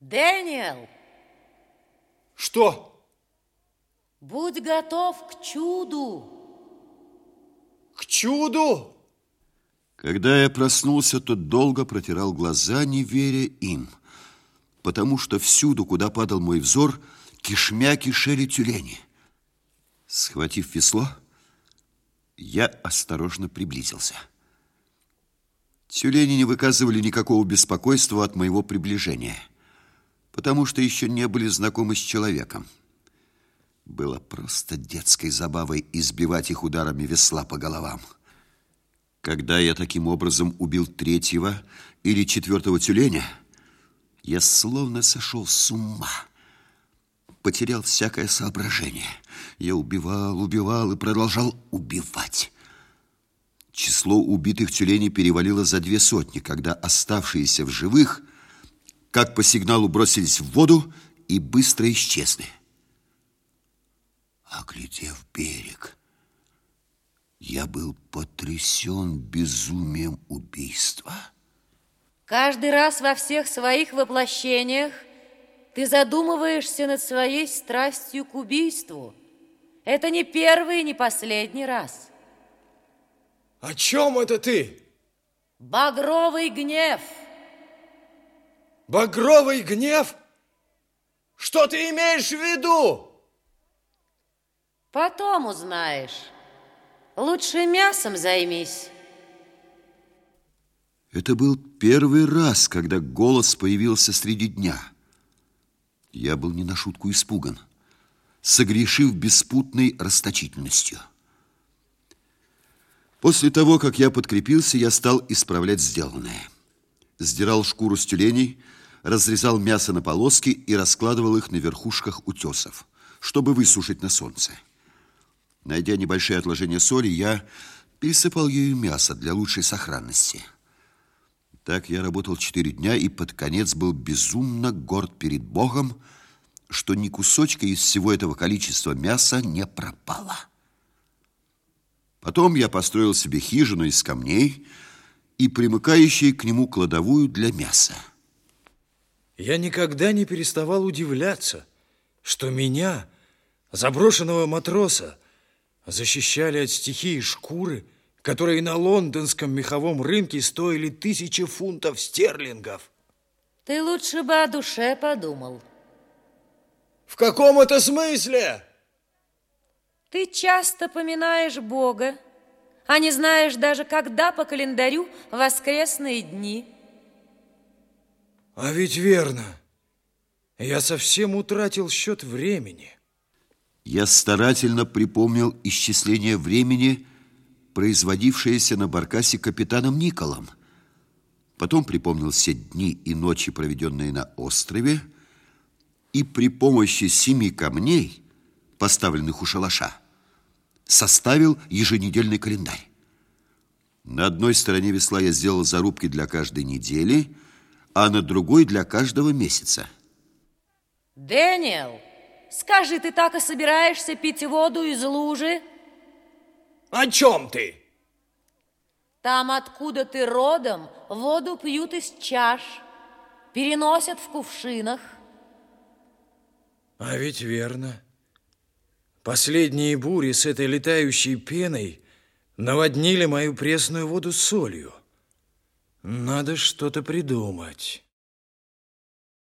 Дэниел, Что? будь готов к чуду. К чуду? Когда я проснулся, то долго протирал глаза, не веря им, потому что всюду, куда падал мой взор, кишмя кишели тюлени. Схватив весло, я осторожно приблизился. Тюлени не выказывали никакого беспокойства от моего приближения, потому что еще не были знакомы с человеком. Было просто детской забавой избивать их ударами весла по головам. Когда я таким образом убил третьего или четвертого тюленя, я словно сошел с ума, потерял всякое соображение. Я убивал, убивал и продолжал убивать. Число убитых тюленей перевалило за две сотни, когда оставшиеся в живых, как по сигналу, бросились в воду и быстро исчезли. Оглядев берег, я был потрясен безумием убийства. Каждый раз во всех своих воплощениях ты задумываешься над своей страстью к убийству. Это не первый и не последний раз. О чем это ты? Багровый гнев. Багровый гнев? Что ты имеешь в виду? Потом узнаешь. Лучше мясом займись. Это был первый раз, когда голос появился среди дня. Я был не на шутку испуган, согрешив беспутной расточительностью. После того, как я подкрепился, я стал исправлять сделанное. Сдирал шкуру с тюленей, разрезал мясо на полоски и раскладывал их на верхушках утесов, чтобы высушить на солнце. Найдя небольшие отложения соли, я пересыпал ею мясо для лучшей сохранности. Так я работал четыре дня и под конец был безумно горд перед Богом, что ни кусочка из всего этого количества мяса не пропало. Потом я построил себе хижину из камней и примыкающей к нему кладовую для мяса. Я никогда не переставал удивляться, что меня, заброшенного матроса, защищали от стихии шкуры, которые на лондонском меховом рынке стоили тысячи фунтов стерлингов. Ты лучше бы о душе подумал. В каком это смысле? Ты часто поминаешь Бога, а не знаешь даже, когда по календарю воскресные дни. А ведь верно. Я совсем утратил счет времени. Я старательно припомнил исчисление времени, производившееся на баркасе капитаном Николом. Потом припомнил все дни и ночи, проведенные на острове, и при помощи семи камней, поставленных у шалаша, составил еженедельный календарь. На одной стороне весла я сделал зарубки для каждой недели, а на другой для каждого месяца. Дэниел, скажи, ты так и собираешься пить воду из лужи? О чем ты? Там, откуда ты родом, воду пьют из чаш, переносят в кувшинах. А ведь верно. Последние бури с этой летающей пеной наводнили мою пресную воду солью. Надо что-то придумать.